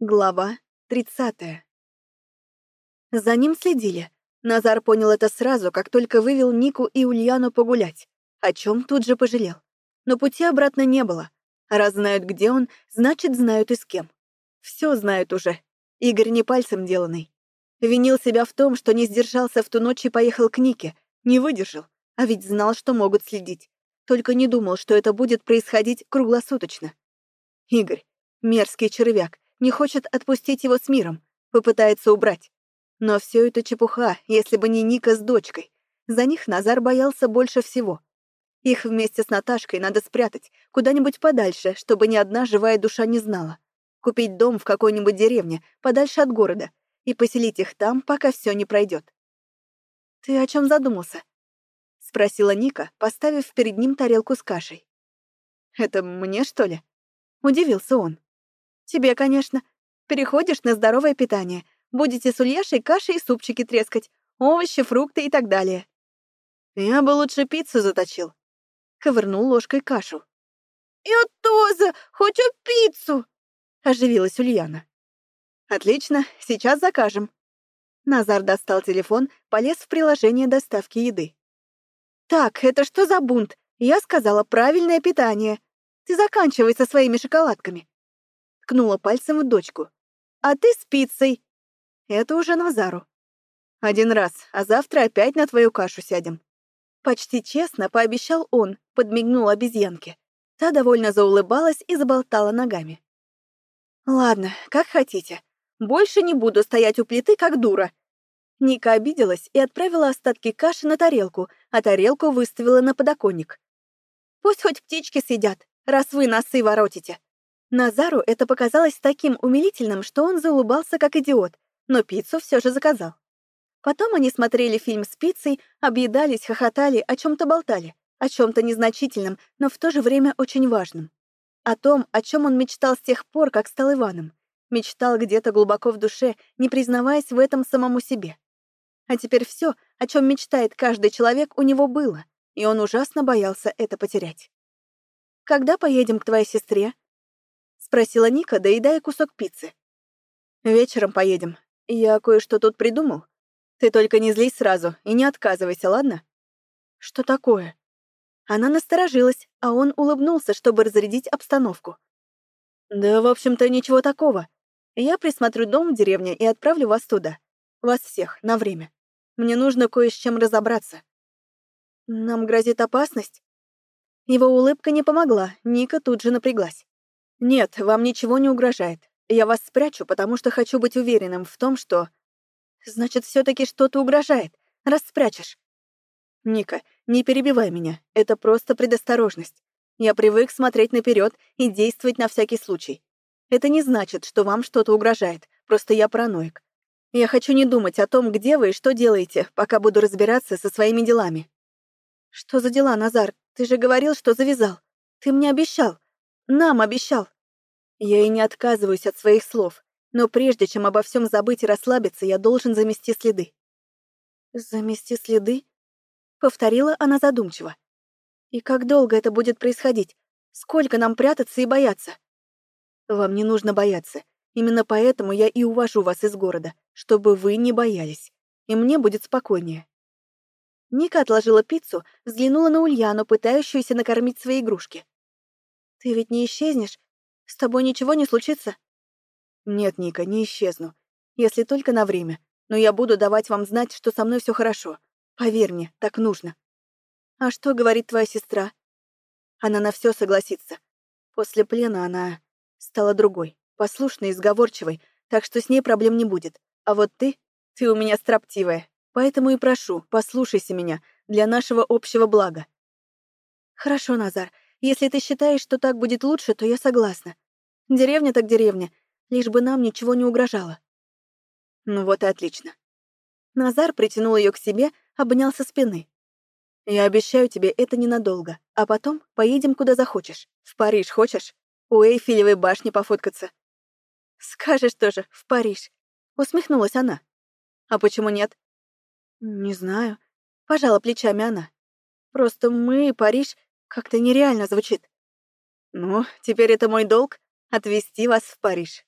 Глава 30. За ним следили. Назар понял это сразу, как только вывел Нику и Ульяну погулять, о чем тут же пожалел. Но пути обратно не было. Раз знают, где он, значит, знают и с кем. Все знают уже. Игорь не пальцем деланный. Винил себя в том, что не сдержался в ту ночь и поехал к Нике. Не выдержал. А ведь знал, что могут следить. Только не думал, что это будет происходить круглосуточно. Игорь, мерзкий червяк, не хочет отпустить его с миром, попытается убрать. Но все это чепуха, если бы не Ника с дочкой. За них Назар боялся больше всего. Их вместе с Наташкой надо спрятать куда-нибудь подальше, чтобы ни одна живая душа не знала. Купить дом в какой-нибудь деревне, подальше от города, и поселить их там, пока все не пройдет. «Ты о чем задумался?» — спросила Ника, поставив перед ним тарелку с кашей. «Это мне, что ли?» — удивился он. Тебе, конечно. Переходишь на здоровое питание. Будете с Ульяшей каши и супчики трескать, овощи, фрукты и так далее. Я бы лучше пиццу заточил. Ковырнул ложкой кашу. «Я тоже хочу пиццу!» — оживилась Ульяна. «Отлично, сейчас закажем». Назар достал телефон, полез в приложение доставки еды. «Так, это что за бунт? Я сказала правильное питание. Ты заканчивай со своими шоколадками ткнула пальцем в дочку. «А ты с пиццей!» Это уже Назару. «Один раз, а завтра опять на твою кашу сядем». Почти честно пообещал он, подмигнул обезьянке. Та довольно заулыбалась и заболтала ногами. «Ладно, как хотите. Больше не буду стоять у плиты, как дура». Ника обиделась и отправила остатки каши на тарелку, а тарелку выставила на подоконник. «Пусть хоть птички съедят, раз вы носы воротите. Назару это показалось таким умилительным, что он заулыбался как идиот, но пиццу все же заказал. Потом они смотрели фильм с пиццей, объедались, хохотали, о чем то болтали, о чем то незначительном, но в то же время очень важном. О том, о чем он мечтал с тех пор, как стал Иваном. Мечтал где-то глубоко в душе, не признаваясь в этом самому себе. А теперь все, о чем мечтает каждый человек, у него было, и он ужасно боялся это потерять. «Когда поедем к твоей сестре?» Спросила Ника, доедая кусок пиццы. Вечером поедем. Я кое-что тут придумал. Ты только не злись сразу и не отказывайся, ладно? Что такое? Она насторожилась, а он улыбнулся, чтобы разрядить обстановку. Да, в общем-то, ничего такого. Я присмотрю дом в деревне и отправлю вас туда. Вас всех, на время. Мне нужно кое с чем разобраться. Нам грозит опасность? Его улыбка не помогла, Ника тут же напряглась. «Нет, вам ничего не угрожает. Я вас спрячу, потому что хочу быть уверенным в том, что...» «Значит, все таки что-то угрожает, раз спрячешь». «Ника, не перебивай меня. Это просто предосторожность. Я привык смотреть наперед и действовать на всякий случай. Это не значит, что вам что-то угрожает, просто я параноик. Я хочу не думать о том, где вы и что делаете, пока буду разбираться со своими делами». «Что за дела, Назар? Ты же говорил, что завязал. Ты мне обещал. Нам обещал. Я и не отказываюсь от своих слов, но прежде чем обо всем забыть и расслабиться, я должен замести следы. Замести следы? Повторила она задумчиво. И как долго это будет происходить? Сколько нам прятаться и бояться? Вам не нужно бояться. Именно поэтому я и увожу вас из города, чтобы вы не боялись. И мне будет спокойнее. Ника отложила пиццу, взглянула на Ульяну, пытающуюся накормить свои игрушки. Ты ведь не исчезнешь? С тобой ничего не случится? Нет, Ника, не исчезну. Если только на время. Но я буду давать вам знать, что со мной все хорошо. Поверь мне, так нужно. А что говорит твоя сестра? Она на все согласится. После плена она стала другой, послушной и сговорчивой, так что с ней проблем не будет. А вот ты, ты у меня строптивая. Поэтому и прошу, послушайся меня для нашего общего блага. Хорошо, Назар, если ты считаешь, что так будет лучше, то я согласна. Деревня так деревня, лишь бы нам ничего не угрожало. Ну вот и отлично. Назар притянул ее к себе, обнял со спины. Я обещаю тебе, это ненадолго, а потом поедем куда захочешь. В Париж хочешь? У Эйфелевой башни пофоткаться. Скажешь тоже, в Париж. Усмехнулась она. А почему нет? Не знаю. Пожала плечами она. Просто мы, и Париж, как-то нереально звучит. Ну, теперь это мой долг — отвезти вас в Париж.